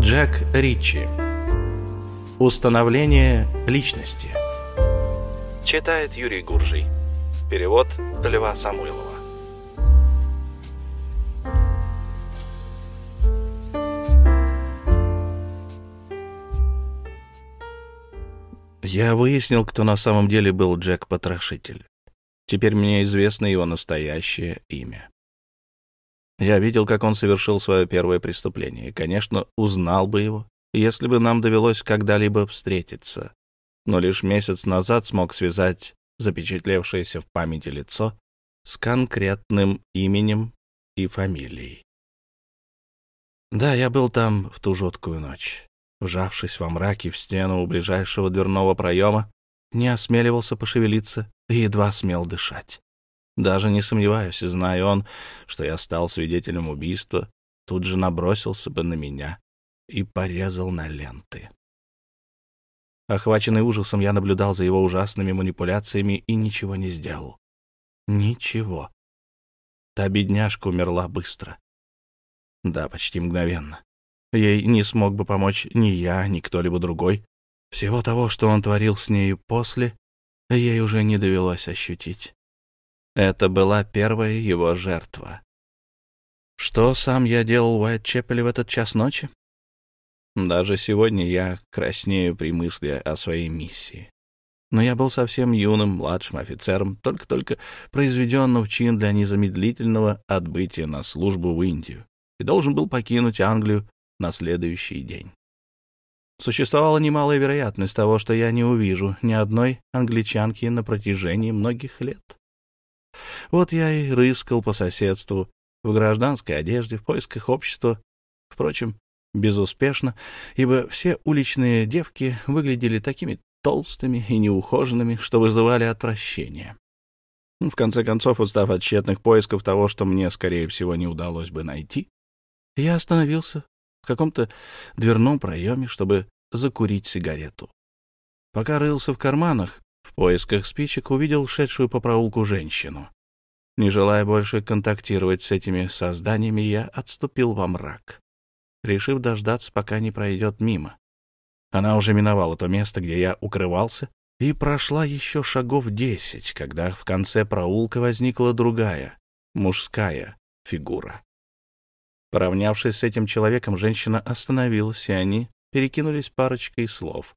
Джек Ричи. Установление личности. Читает Юрий Гуржий. Перевод Льва Самойлова. Я выяснил, кто на самом деле был Джек-потрошитель. Теперь мне известно его настоящее имя. Я видел, как он совершил свое первое преступление, и, конечно, узнал бы его, если бы нам довелось когда-либо встретиться. Но лишь месяц назад смог связать запечатлевшееся в памяти лицо с конкретным именем и фамилией. Да, я был там в ту жуткую ночь. Вжавшись во мраке в стену у ближайшего дверного проема, не осмеливался пошевелиться и едва смел дышать. Даже не сомневаюсь, зная он, что я стал свидетелем убийства, тут же набросился бы на меня и порезал на ленты. Охваченный ужасом, я наблюдал за его ужасными манипуляциями и ничего не сделал. Ничего. Та бедняжка умерла быстро. Да, почти мгновенно. Ей не смог бы помочь ни я, ни кто-либо другой. Всего того, что он творил с нею после, ей уже не довелось ощутить. Это была первая его жертва. Что сам я делал в Уайт-Чепеле в этот час ночи? Даже сегодня я краснею при мысли о своей миссии. Но я был совсем юным, младшим офицером, только-только произведенным в чин для незамедлительного отбытия на службу в Индию, и должен был покинуть Англию на следующий день. Существовала немалая вероятность того, что я не увижу ни одной англичанки на протяжении многих лет. Вот я и рыскал по соседству в гражданской одежде в поисках общества. Впрочем, безуспешно, ибо все уличные девки выглядели такими толстыми и неухоженными, что вызывали отвращение. В конце концов, устав от тщетных поисков того, что мне, скорее всего, не удалось бы найти, я остановился в каком-то дверном проеме, чтобы закурить сигарету. Пока рылся в карманах, в поисках спичек увидел шедшую по проулку женщину. Не желая больше контактировать с этими созданиями, я отступил во мрак, решив дождаться, пока не пройдет мимо. Она уже миновала то место, где я укрывался, и прошла еще шагов десять, когда в конце проулка возникла другая, мужская фигура. Поравнявшись с этим человеком, женщина остановилась, и они перекинулись парочкой слов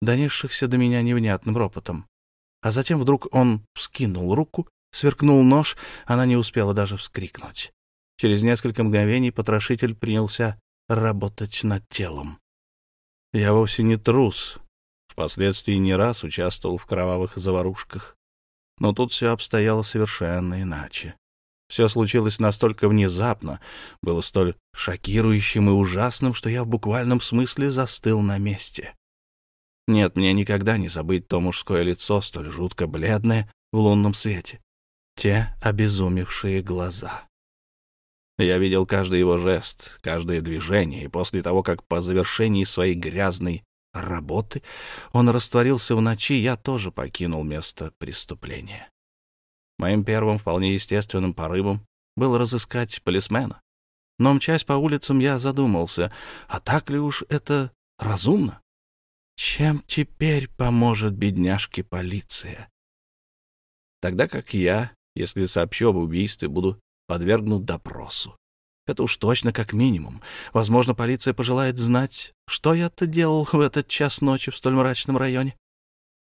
донесшихся до меня невнятным ропотом. А затем вдруг он вскинул руку, сверкнул нож, она не успела даже вскрикнуть. Через несколько мгновений потрошитель принялся работать над телом. Я вовсе не трус. Впоследствии не раз участвовал в кровавых заварушках. Но тут все обстояло совершенно иначе. Все случилось настолько внезапно, было столь шокирующим и ужасным, что я в буквальном смысле застыл на месте. Нет, мне никогда не забыть то мужское лицо, столь жутко бледное в лунном свете. Те обезумевшие глаза. Я видел каждый его жест, каждое движение, и после того, как по завершении своей грязной работы он растворился в ночи, я тоже покинул место преступления. Моим первым, вполне естественным порывом было разыскать полисмена. Но, мчась по улицам, я задумался, а так ли уж это разумно? Чем теперь поможет бедняжке полиция? Тогда как я, если сообщу об убийстве, буду подвергнут допросу. Это уж точно как минимум. Возможно, полиция пожелает знать, что я-то делал в этот час ночи в столь мрачном районе.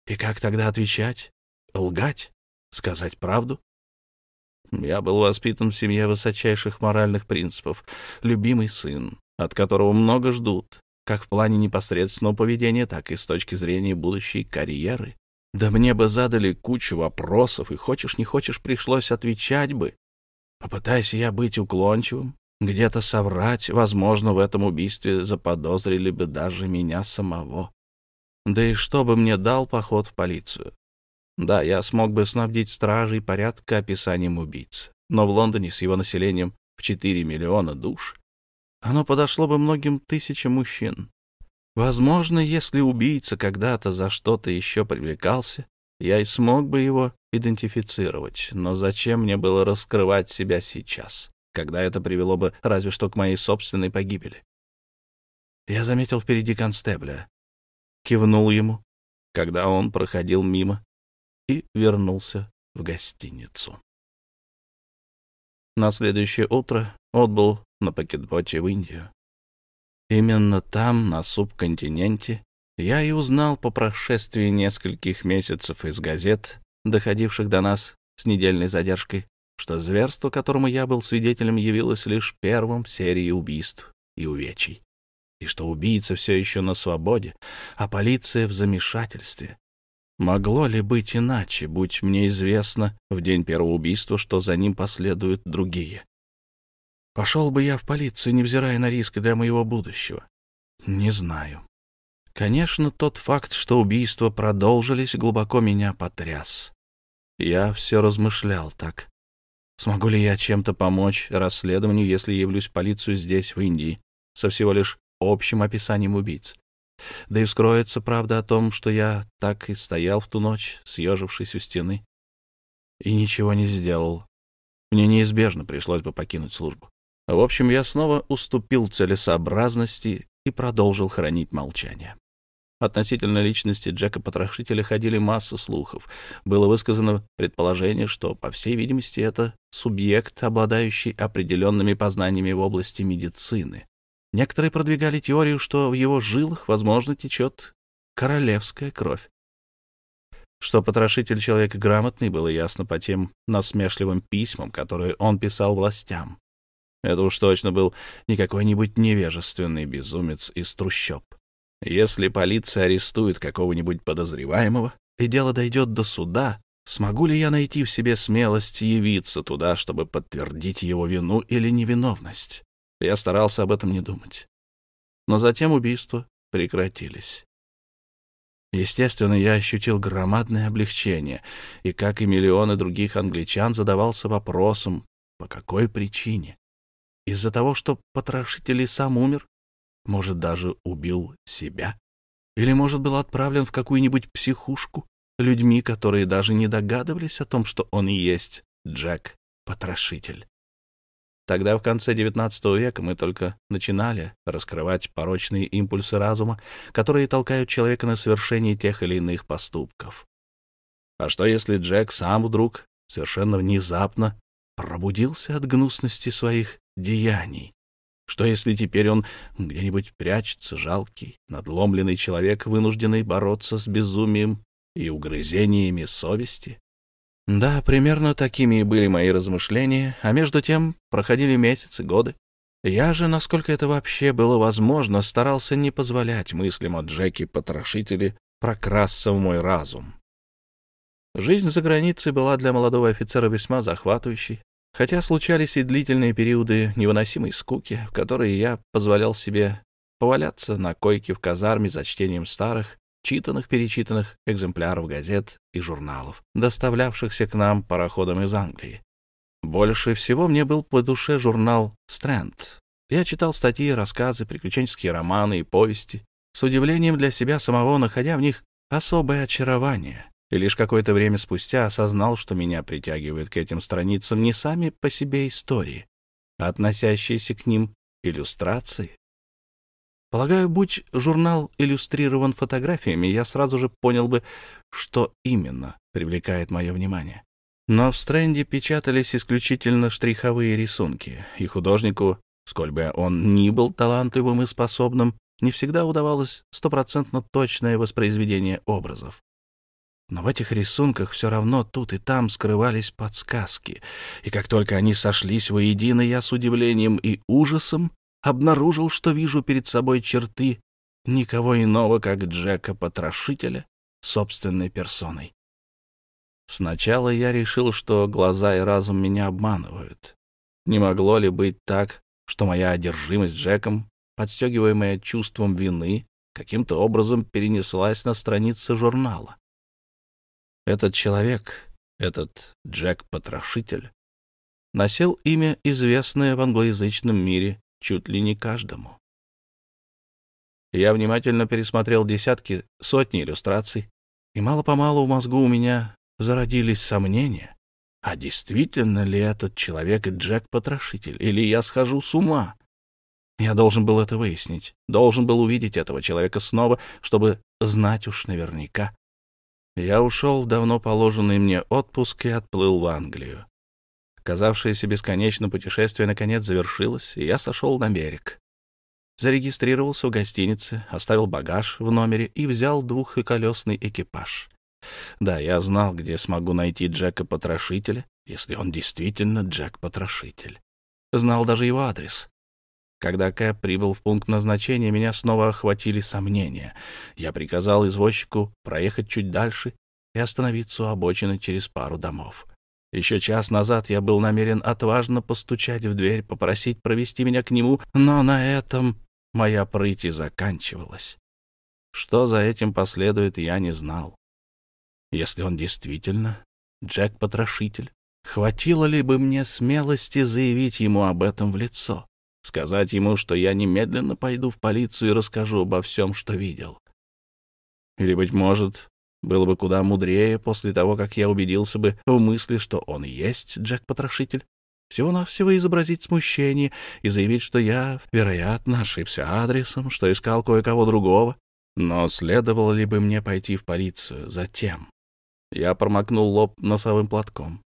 И как тогда отвечать? Лгать? Сказать правду? Я был воспитан в семье высочайших моральных принципов, любимый сын, от которого много ждут, как в плане непосредственного поведения, так и с точки зрения будущей карьеры. Да мне бы задали кучу вопросов, и хочешь не хочешь, пришлось отвечать бы. Попытайся я быть уклончивым, где-то соврать, возможно, в этом убийстве заподозрили бы даже меня самого. Да и что бы мне дал поход в полицию? Да, я смог бы снабдить стражей порядка описанием убийц, но в Лондоне с его населением в 4 миллиона душ оно подошло бы многим тысячам мужчин. Возможно, если убийца когда-то за что-то еще привлекался, я и смог бы его идентифицировать, но зачем мне было раскрывать себя сейчас, когда это привело бы разве что к моей собственной погибели? Я заметил впереди констебля, кивнул ему, когда он проходил мимо, и вернулся в гостиницу. На следующее утро отбыл на пакетботе в Индию. Именно там, на субконтиненте, я и узнал по прошествии нескольких месяцев из газет, доходивших до нас с недельной задержкой, что зверство, которому я был свидетелем, явилось лишь первым в серии убийств и увечий, и что убийца все еще на свободе, а полиция в замешательстве. Могло ли быть иначе, будь мне известно в день первого убийства, что за ним последуют другие? Пошел бы я в полицию, невзирая на риск для моего будущего? Не знаю. Конечно, тот факт, что убийства продолжились, глубоко меня потряс. Я все размышлял так. Смогу ли я чем-то помочь расследованию, если явлюсь в полицию здесь, в Индии, со всего лишь общим описанием убийц? Да и вскроется правда о том, что я так и стоял в ту ночь, съежившись у стены, и ничего не сделал. Мне неизбежно пришлось бы покинуть службу. В общем, я снова уступил целесообразности и продолжил хранить молчание. Относительно личности Джека-потрошителя ходили масса слухов. Было высказано предположение, что, по всей видимости, это субъект, обладающий определенными познаниями в области медицины. Некоторые продвигали теорию, что в его жилах, возможно, течет королевская кровь. Что потрошитель человек грамотный, было ясно по тем насмешливым письмам, которые он писал властям. Это уж точно был не какой-нибудь невежественный безумец из трущоб. Если полиция арестует какого-нибудь подозреваемого, и дело дойдет до суда, смогу ли я найти в себе смелость явиться туда, чтобы подтвердить его вину или невиновность? Я старался об этом не думать. Но затем убийства прекратились. Естественно, я ощутил громадное облегчение, и, как и миллионы других англичан, задавался вопросом, по какой причине? Из-за того, что потрошитель и сам умер? Может, даже убил себя? Или, может, был отправлен в какую-нибудь психушку людьми, которые даже не догадывались о том, что он и есть Джек-потрошитель? Тогда, в конце XIX века, мы только начинали раскрывать порочные импульсы разума, которые толкают человека на совершение тех или иных поступков. А что, если Джек сам вдруг, совершенно внезапно, пробудился от гнусности своих деяний что если теперь он где-нибудь прячется, жалкий, надломленный человек, вынужденный бороться с безумием и угрызениями совести? Да, примерно такими и были мои размышления, а между тем проходили месяцы, годы. Я же, насколько это вообще было возможно, старался не позволять мыслям о Джеке-потрошителе прокрасться в мой разум. Жизнь за границей была для молодого офицера весьма захватывающей, Хотя случались и длительные периоды невыносимой скуки, в которые я позволял себе поваляться на койке в казарме за чтением старых, читанных-перечитанных экземпляров газет и журналов, доставлявшихся к нам пароходом из Англии. Больше всего мне был по душе журнал «Стрэнд». Я читал статьи, рассказы, приключенческие романы и повести, с удивлением для себя самого находя в них особое очарование и лишь какое-то время спустя осознал, что меня притягивают к этим страницам не сами по себе истории, а относящиеся к ним иллюстрации. Полагаю, будь журнал иллюстрирован фотографиями, я сразу же понял бы, что именно привлекает мое внимание. Но в стренде печатались исключительно штриховые рисунки, и художнику, сколь бы он ни был талантливым и способным, не всегда удавалось стопроцентно точное воспроизведение образов. Но в этих рисунках все равно тут и там скрывались подсказки, и как только они сошлись воедино, я с удивлением и ужасом обнаружил, что вижу перед собой черты никого иного, как Джека-потрошителя собственной персоной. Сначала я решил, что глаза и разум меня обманывают. Не могло ли быть так, что моя одержимость Джеком, подстегиваемая чувством вины, каким-то образом перенеслась на страницы журнала? Этот человек, этот Джек-потрошитель, носил имя, известное в англоязычном мире чуть ли не каждому. Я внимательно пересмотрел десятки, сотни иллюстраций, и мало-помалу в мозгу у меня зародились сомнения, а действительно ли этот человек Джек-потрошитель, или я схожу с ума? Я должен был это выяснить, должен был увидеть этого человека снова, чтобы знать уж наверняка. Я ушел в давно положенный мне отпуск и отплыл в Англию. Казавшееся бесконечно путешествие наконец завершилось, и я сошел на берег. Зарегистрировался в гостинице, оставил багаж в номере и взял двухколесный экипаж. Да, я знал, где смогу найти Джека-потрошителя, если он действительно Джек-потрошитель. Знал даже его адрес. Когда Кэп прибыл в пункт назначения, меня снова охватили сомнения. Я приказал извозчику проехать чуть дальше и остановиться у обочины через пару домов. Еще час назад я был намерен отважно постучать в дверь, попросить провести меня к нему, но на этом моя прыть и заканчивалась. Что за этим последует, я не знал. Если он действительно Джек-потрошитель, хватило ли бы мне смелости заявить ему об этом в лицо? Сказать ему, что я немедленно пойду в полицию и расскажу обо всем, что видел. Или, быть может, было бы куда мудрее после того, как я убедился бы в мысли, что он есть Джек-потрошитель, всего-навсего изобразить смущение и заявить, что я, вероятно, ошибся адресом, что искал кое-кого другого. Но следовало ли бы мне пойти в полицию затем? Я промокнул лоб носовым платком.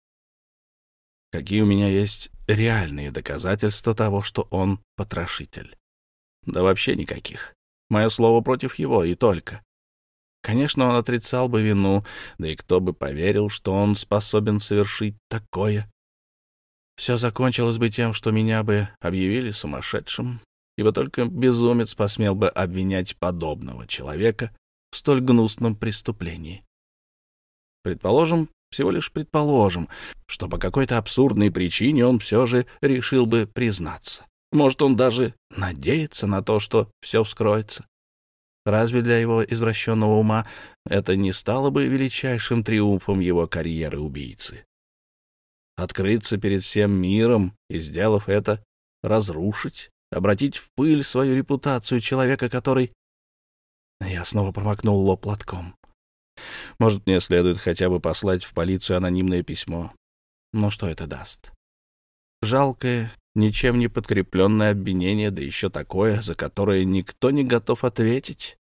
Какие у меня есть реальные доказательства того, что он потрошитель? Да вообще никаких. Мое слово против его, и только. Конечно, он отрицал бы вину, да и кто бы поверил, что он способен совершить такое. Все закончилось бы тем, что меня бы объявили сумасшедшим, ибо только безумец посмел бы обвинять подобного человека в столь гнусном преступлении. Предположим, всего лишь предположим, что по какой-то абсурдной причине он все же решил бы признаться. Может, он даже надеется на то, что все вскроется. Разве для его извращенного ума это не стало бы величайшим триумфом его карьеры убийцы? Открыться перед всем миром и, сделав это, разрушить, обратить в пыль свою репутацию человека, который... Я снова промокнул лоб платком. Может, мне следует хотя бы послать в полицию анонимное письмо. Но что это даст? Жалкое, ничем не подкрепленное обвинение, да еще такое, за которое никто не готов ответить.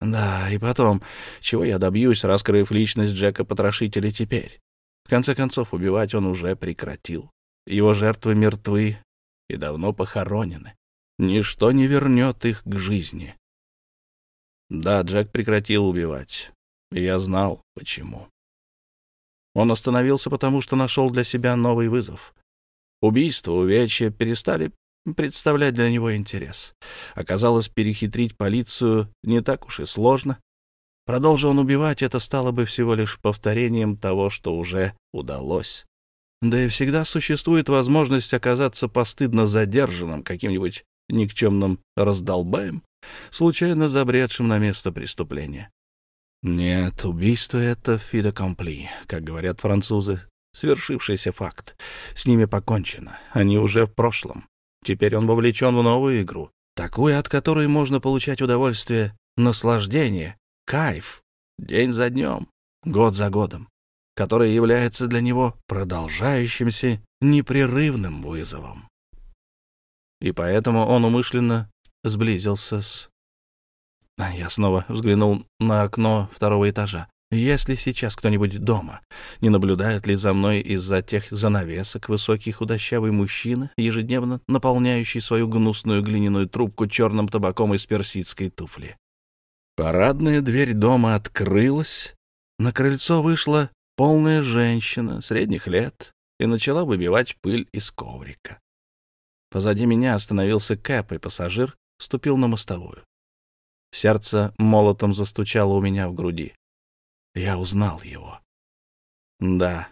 Да, и потом, чего я добьюсь, раскрыв личность Джека-потрошителя теперь? В конце концов, убивать он уже прекратил. Его жертвы мертвы и давно похоронены. Ничто не вернет их к жизни. Да, Джек прекратил убивать, и я знал, почему. Он остановился, потому что нашел для себя новый вызов. Убийство, увечья перестали представлять для него интерес. Оказалось, перехитрить полицию не так уж и сложно. Продолжил он убивать, это стало бы всего лишь повторением того, что уже удалось. Да и всегда существует возможность оказаться постыдно задержанным каким-нибудь никчемным раздолбаем, случайно забредшим на место преступления. Нет, убийство — это фидокомпли, как говорят французы, свершившийся факт. С ними покончено, они уже в прошлом. Теперь он вовлечен в новую игру, такую, от которой можно получать удовольствие, наслаждение, кайф, день за днем, год за годом, который является для него продолжающимся непрерывным вызовом. И поэтому он умышленно сблизился с я снова взглянул на окно второго этажа. Есть ли сейчас кто-нибудь дома? Не наблюдает ли за мной из-за тех занавесок высокий худощавый мужчина, ежедневно наполняющий свою гнусную глиняную трубку черным табаком из персидской туфли? Парадная дверь дома открылась. На крыльцо вышла полная женщина средних лет и начала выбивать пыль из коврика. Позади меня остановился Кэп, и пассажир вступил на мостовую. Сердце молотом застучало у меня в груди. Я узнал его. Да,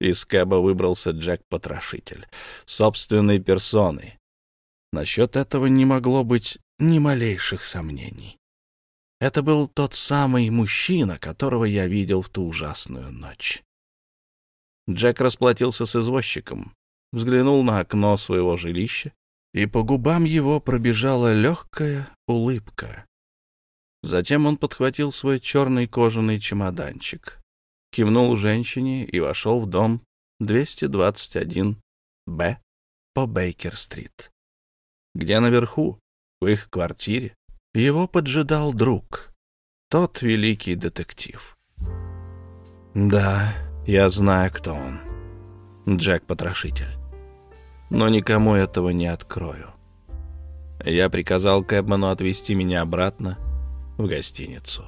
из Кэба выбрался Джек-потрошитель, собственной персоной. Насчет этого не могло быть ни малейших сомнений. Это был тот самый мужчина, которого я видел в ту ужасную ночь. Джек расплатился с извозчиком, взглянул на окно своего жилища, и по губам его пробежала легкая улыбка. Затем он подхватил свой черный кожаный чемоданчик, кивнул женщине и вошел в дом 221-Б по Бейкер-стрит. где наверху, в их квартире, его поджидал друг, тот великий детектив. Да, я знаю, кто он. Джек-потрошитель. Но никому этого не открою. Я приказал Кэбману отвезти меня обратно в гостиницу.